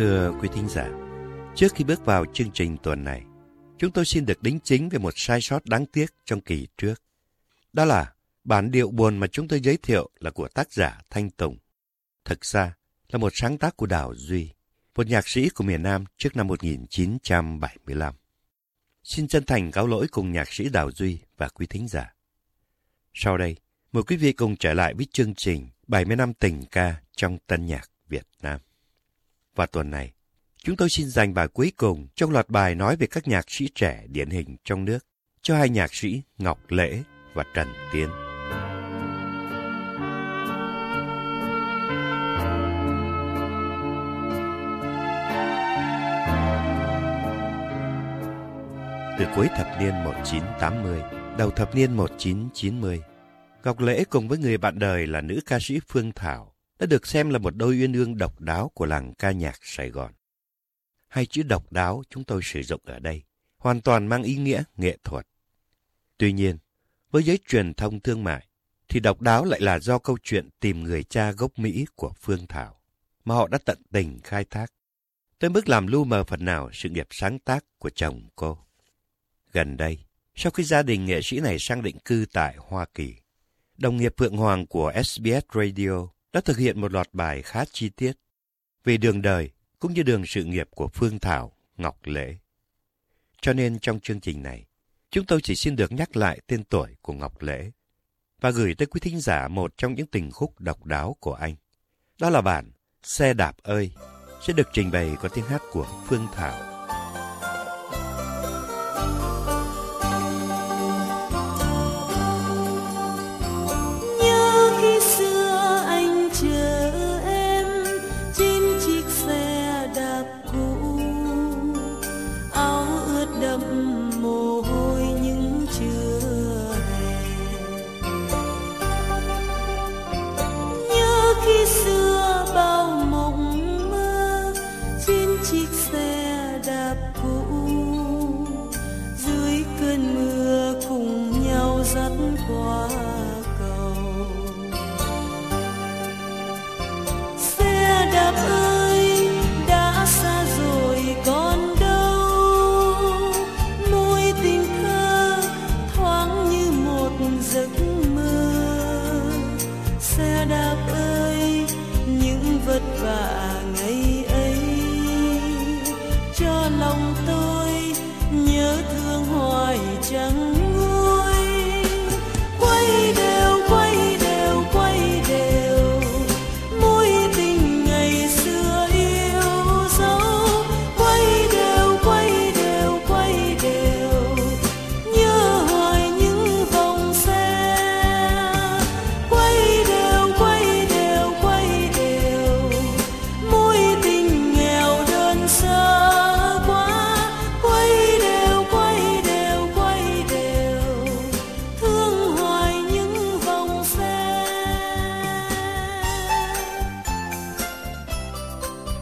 Thưa quý thính giả, trước khi bước vào chương trình tuần này, chúng tôi xin được đính chính về một sai sót đáng tiếc trong kỳ trước. Đó là bản điệu buồn mà chúng tôi giới thiệu là của tác giả Thanh Tùng. Thực ra là một sáng tác của Đào Duy, một nhạc sĩ của miền Nam trước năm 1975. Xin chân thành cáo lỗi cùng nhạc sĩ Đào Duy và quý thính giả. Sau đây, mời quý vị cùng trở lại với chương trình 70 năm tình ca trong tân nhạc Việt Nam. Và tuần này, chúng tôi xin dành bài cuối cùng trong loạt bài nói về các nhạc sĩ trẻ điển hình trong nước cho hai nhạc sĩ Ngọc Lễ và Trần Tiến. Từ cuối thập niên 1980, đầu thập niên 1990, Ngọc Lễ cùng với người bạn đời là nữ ca sĩ Phương Thảo đã được xem là một đôi uyên ương độc đáo của làng ca nhạc Sài Gòn. Hai chữ độc đáo chúng tôi sử dụng ở đây hoàn toàn mang ý nghĩa nghệ thuật. Tuy nhiên, với giới truyền thông thương mại, thì độc đáo lại là do câu chuyện tìm người cha gốc Mỹ của Phương Thảo, mà họ đã tận tình khai thác, tới mức làm lu mờ phần nào sự nghiệp sáng tác của chồng cô. Gần đây, sau khi gia đình nghệ sĩ này sang định cư tại Hoa Kỳ, đồng nghiệp Phượng Hoàng của SBS Radio đã thực hiện một loạt bài khá chi tiết về đường đời cũng như đường sự nghiệp của Phương Thảo, Ngọc Lễ. Cho nên trong chương trình này, chúng tôi chỉ xin được nhắc lại tên tuổi của Ngọc Lễ và gửi tới quý thính giả một trong những tình khúc độc đáo của anh. Đó là bản Xe đạp ơi sẽ được trình bày qua tiếng hát của Phương Thảo.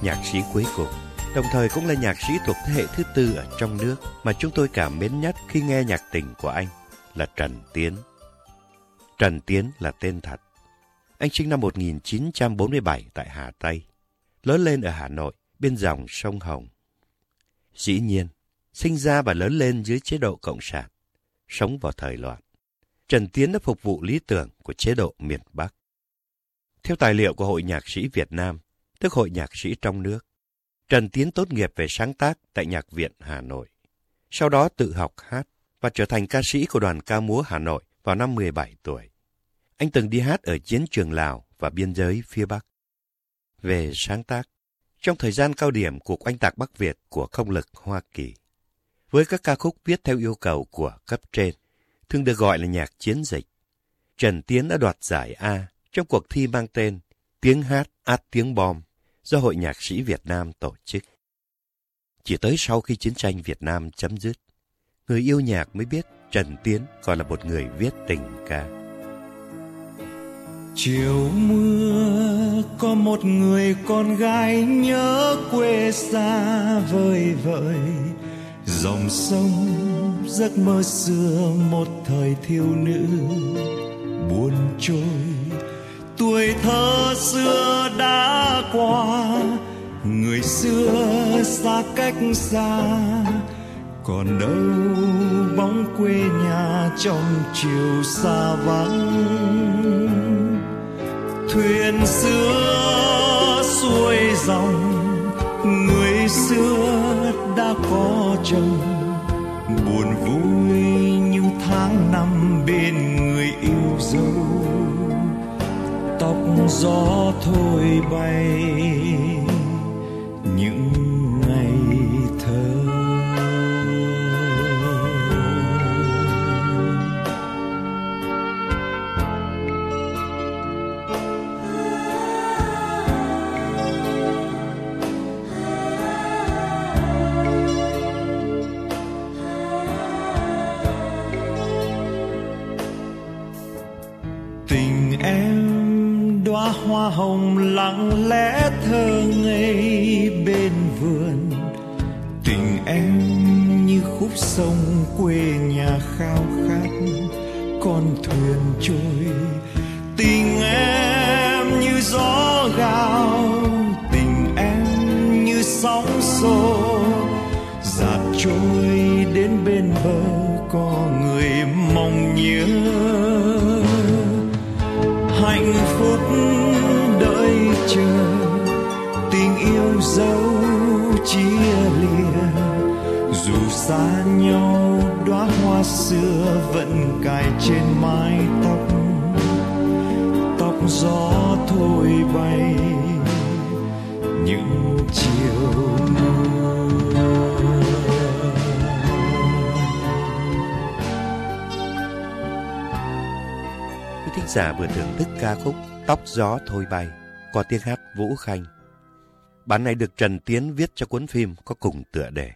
Nhạc sĩ cuối cùng, đồng thời cũng là nhạc sĩ thuộc thế hệ thứ tư ở trong nước mà chúng tôi cảm mến nhất khi nghe nhạc tình của anh là Trần Tiến. Trần Tiến là tên thật. Anh sinh năm 1947 tại Hà Tây, lớn lên ở Hà Nội, bên dòng sông Hồng. Dĩ nhiên, sinh ra và lớn lên dưới chế độ Cộng sản, sống vào thời loạn. Trần Tiến đã phục vụ lý tưởng của chế độ miền Bắc. Theo tài liệu của Hội Nhạc sĩ Việt Nam, tức Hội Nhạc sĩ trong nước. Trần Tiến tốt nghiệp về sáng tác tại Nhạc viện Hà Nội. Sau đó tự học hát và trở thành ca sĩ của đoàn ca múa Hà Nội vào năm 17 tuổi. Anh từng đi hát ở chiến trường Lào và biên giới phía Bắc. Về sáng tác, trong thời gian cao điểm cuộc oanh tạc Bắc Việt của không lực Hoa Kỳ, với các ca khúc viết theo yêu cầu của cấp trên, thường được gọi là nhạc chiến dịch, Trần Tiến đã đoạt giải A trong cuộc thi mang tên Tiếng hát át tiếng bom do Hội Nhạc sĩ Việt Nam tổ chức. Chỉ tới sau khi chiến tranh Việt Nam chấm dứt, người yêu nhạc mới biết Trần Tiến còn là một người viết tình ca. Chiều mưa có một người con gái nhớ quê xa vời vợi dòng sông giấc mơ xưa một thời thiếu nữ buồn trôi tuổi thơ xưa đã qua, người xưa xa cách xa, còn đâu bóng quê nhà trong chiều xa vắng. Thuyền xưa xuôi dòng, người xưa đã có chồng. Buồn vui như tháng năm bên người yêu dấu tóc gió thổi bay những ngày thơ. Tình em hồng lặng lẽ thơ ngây bên vườn. Tình em như khúc sông quê nhà khao khát, con thuyền trôi. Tình em như gió gào, tình em như sóng xô. Dạt trôi đến bên bờ con chia lìa dù xa nhau, đóa hoa xưa vẫn cài trên mái tóc tóc gió thổi bay những chiều Quý thính giả vừa thưởng thức ca khúc Tóc gió thôi bay qua tiếng hát Vũ Khanh. Bản này được Trần Tiến viết cho cuốn phim có cùng tựa đề.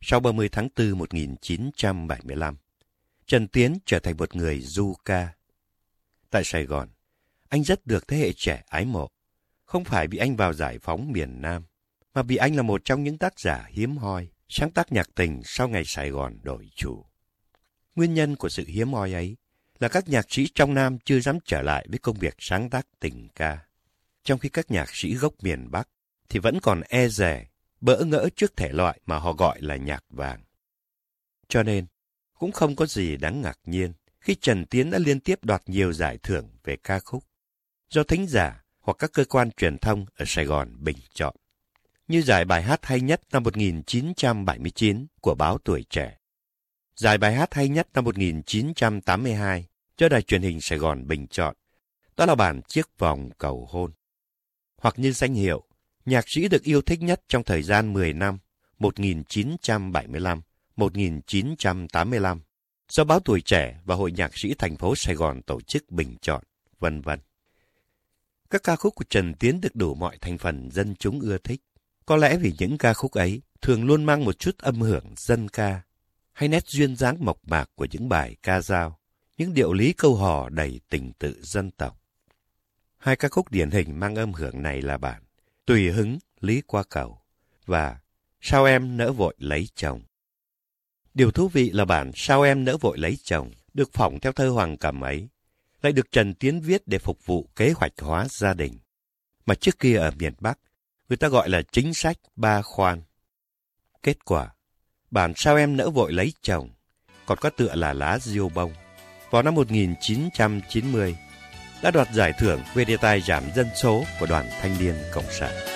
Sau 30 tháng 4 1975, Trần Tiến trở thành một người du ca. Tại Sài Gòn, anh rất được thế hệ trẻ ái mộ. Không phải vì anh vào giải phóng miền Nam, mà vì anh là một trong những tác giả hiếm hoi, sáng tác nhạc tình sau ngày Sài Gòn đổi chủ. Nguyên nhân của sự hiếm hoi ấy là các nhạc sĩ trong Nam chưa dám trở lại với công việc sáng tác tình ca trong khi các nhạc sĩ gốc miền Bắc thì vẫn còn e rè, bỡ ngỡ trước thể loại mà họ gọi là nhạc vàng. Cho nên, cũng không có gì đáng ngạc nhiên khi Trần Tiến đã liên tiếp đoạt nhiều giải thưởng về ca khúc, do thính giả hoặc các cơ quan truyền thông ở Sài Gòn bình chọn. Như giải bài hát hay nhất năm 1979 của báo Tuổi Trẻ, giải bài hát hay nhất năm 1982 do đài truyền hình Sài Gòn bình chọn, đó là bản Chiếc vòng cầu hôn hoặc như danh hiệu nhạc sĩ được yêu thích nhất trong thời gian 10 năm 1975-1985 do báo Tuổi Trẻ và Hội Nhạc sĩ thành phố Sài Gòn tổ chức bình chọn, vân vân. Các ca khúc của Trần Tiến được đủ mọi thành phần dân chúng ưa thích. Có lẽ vì những ca khúc ấy thường luôn mang một chút âm hưởng dân ca, hay nét duyên dáng mộc mạc của những bài ca dao, những điệu lý câu hò đầy tình tự dân tộc. Hai ca khúc điển hình mang âm hưởng này là bản Tùy hứng Lý Qua Cầu và Sao em nỡ vội lấy chồng. Điều thú vị là bản Sao em nỡ vội lấy chồng được phỏng theo thơ Hoàng Cẩm ấy, lại được Trần Tiến viết để phục vụ kế hoạch hóa gia đình. Mà trước kia ở miền Bắc, người ta gọi là chính sách ba khoan. Kết quả, bản Sao em nỡ vội lấy chồng còn có tựa là lá diêu bông. Vào năm 1990, đã đoạt giải thưởng về đề tài giảm dân số của Đoàn Thanh niên Cộng sản.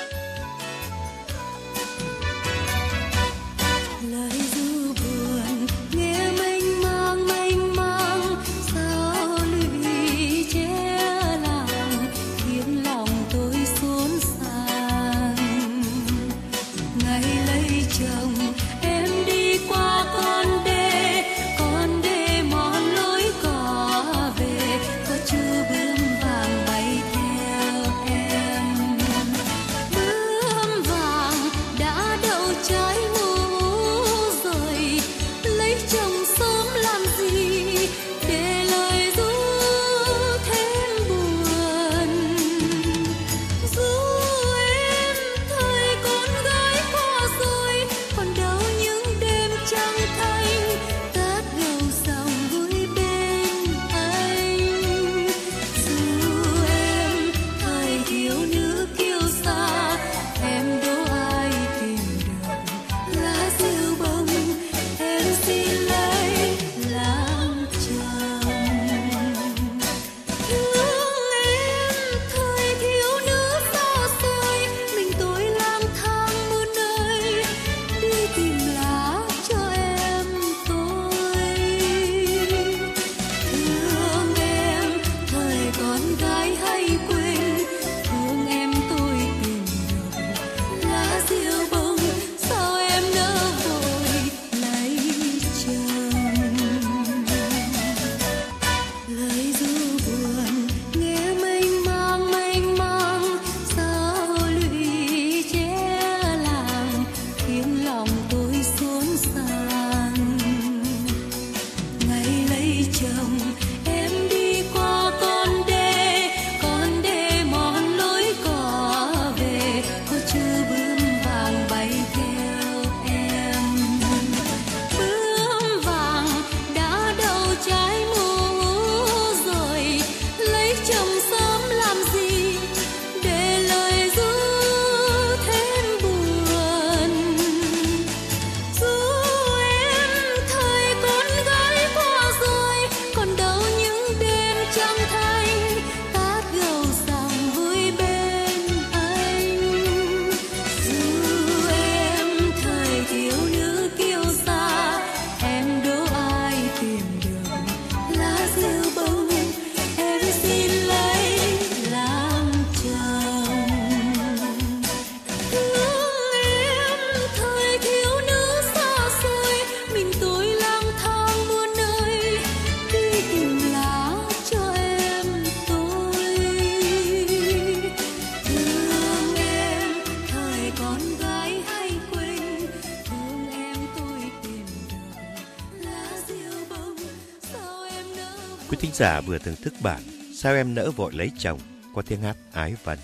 Quý thính giả vừa thưởng thức bản Sao em nỡ vội lấy chồng qua tiếng hát Ái Vân.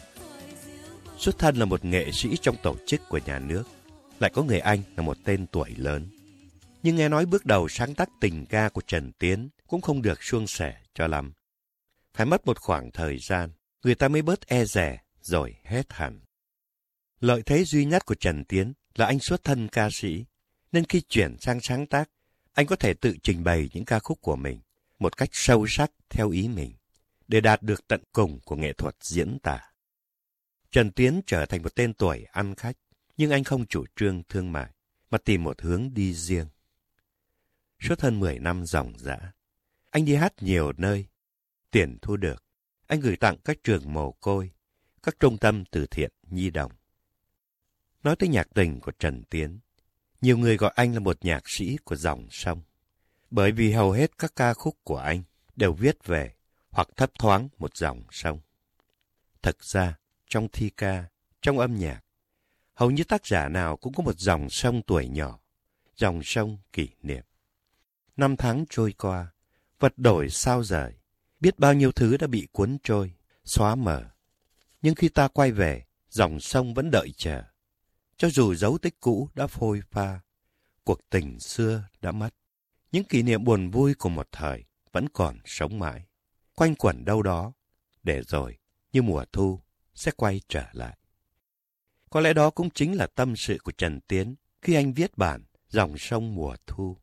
Xuất thân là một nghệ sĩ trong tổ chức của nhà nước, lại có người anh là một tên tuổi lớn. Nhưng nghe nói bước đầu sáng tác tình ca của Trần Tiến cũng không được suôn sẻ cho lắm. Phải mất một khoảng thời gian, người ta mới bớt e rẻ rồi hết hẳn. Lợi thế duy nhất của Trần Tiến là anh xuất thân ca sĩ, nên khi chuyển sang sáng tác, anh có thể tự trình bày những ca khúc của mình một cách sâu sắc theo ý mình, để đạt được tận cùng của nghệ thuật diễn tả. Trần Tiến trở thành một tên tuổi ăn khách, nhưng anh không chủ trương thương mại, mà tìm một hướng đi riêng. Suốt hơn 10 năm dòng dã, anh đi hát nhiều nơi. Tiền thu được, anh gửi tặng các trường mồ côi, các trung tâm từ thiện nhi đồng. Nói tới nhạc tình của Trần Tiến, nhiều người gọi anh là một nhạc sĩ của dòng sông bởi vì hầu hết các ca khúc của anh đều viết về hoặc thấp thoáng một dòng sông. thật ra, trong thi ca, trong âm nhạc, hầu như tác giả nào cũng có một dòng sông tuổi nhỏ, dòng sông kỷ niệm. Năm tháng trôi qua, vật đổi sao rời, biết bao nhiêu thứ đã bị cuốn trôi, xóa mờ. Nhưng khi ta quay về, dòng sông vẫn đợi chờ. Cho dù dấu tích cũ đã phôi pha, cuộc tình xưa đã mất. Những kỷ niệm buồn vui của một thời vẫn còn sống mãi, quanh quẩn đâu đó, để rồi, như mùa thu, sẽ quay trở lại. Có lẽ đó cũng chính là tâm sự của Trần Tiến khi anh viết bản Dòng sông mùa thu.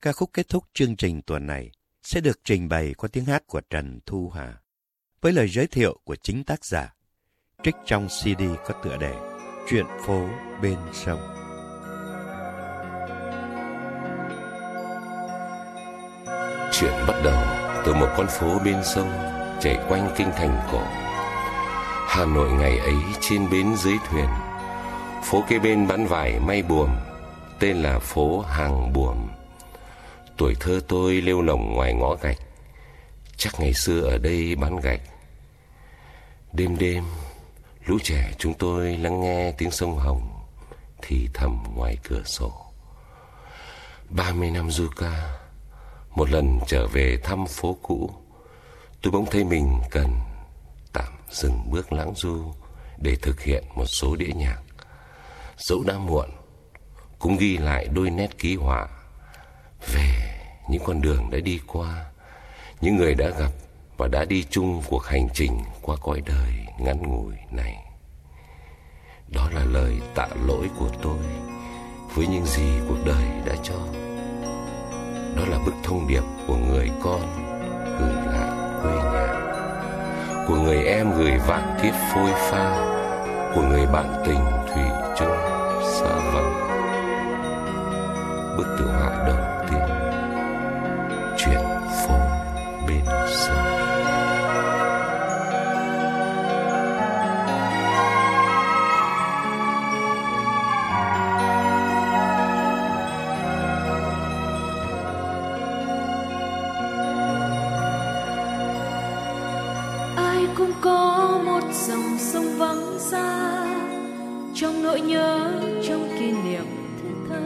Ca khúc kết thúc chương trình tuần này sẽ được trình bày qua tiếng hát của Trần Thu Hà, với lời giới thiệu của chính tác giả, trích trong CD có tựa đề Chuyện phố bên sông. Chuyện bắt đầu từ một con phố bên sông chạy quanh kinh thành cổ. Hà Nội ngày ấy trên bến dưới thuyền. Phố kế bên bán vải may buồm, tên là phố Hàng Buồm. Tuổi thơ tôi lêu lồng ngoài ngõ gạch. Chắc ngày xưa ở đây bán gạch. Đêm đêm, lũ trẻ chúng tôi lắng nghe tiếng sông Hồng thì thầm ngoài cửa sổ. ba mươi năm du ca một lần trở về thăm phố cũ, Tôi bỗng thấy mình cần tạm dừng bước lãng du Để thực hiện một số đĩa nhạc. Dẫu đã muộn, Cũng ghi lại đôi nét ký họa Về những con đường đã đi qua, Những người đã gặp Và đã đi chung cuộc hành trình Qua cõi đời ngắn ngủi này. Đó là lời tạ lỗi của tôi Với những gì cuộc đời đã cho đó là bức thông điệp của người con gửi lại quê nhà. Của người em gửi vạn kiếp phôi pha. Của người bạn tình thủy trong nỗi nhớ, trong kỷ niệm thiết tha.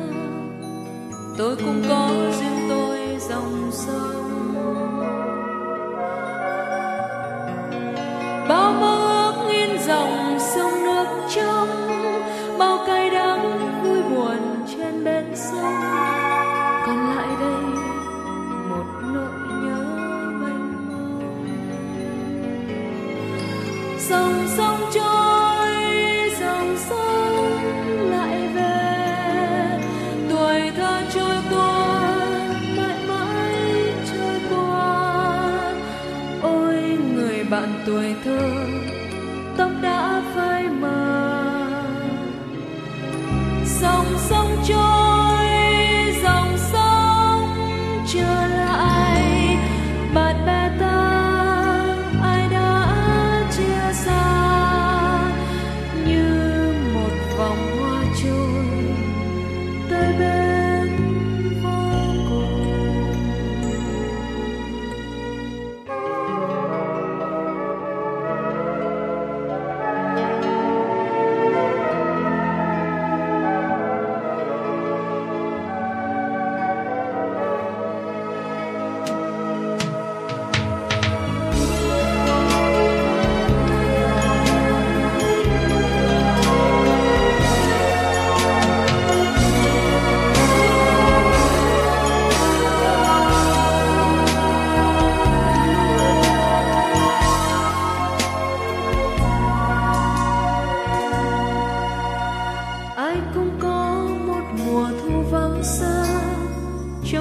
Tôi cũng có riêng tôi dòng sông. Tuổi thơ tóc đã phai mờ. Dòng sông trôi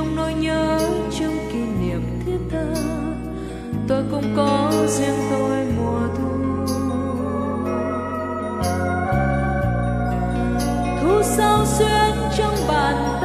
trong nỗi nhớ trong kỷ niệm thiết tha tôi cũng có riêng tôi mùa thu. Thu sao xuyên trong bàn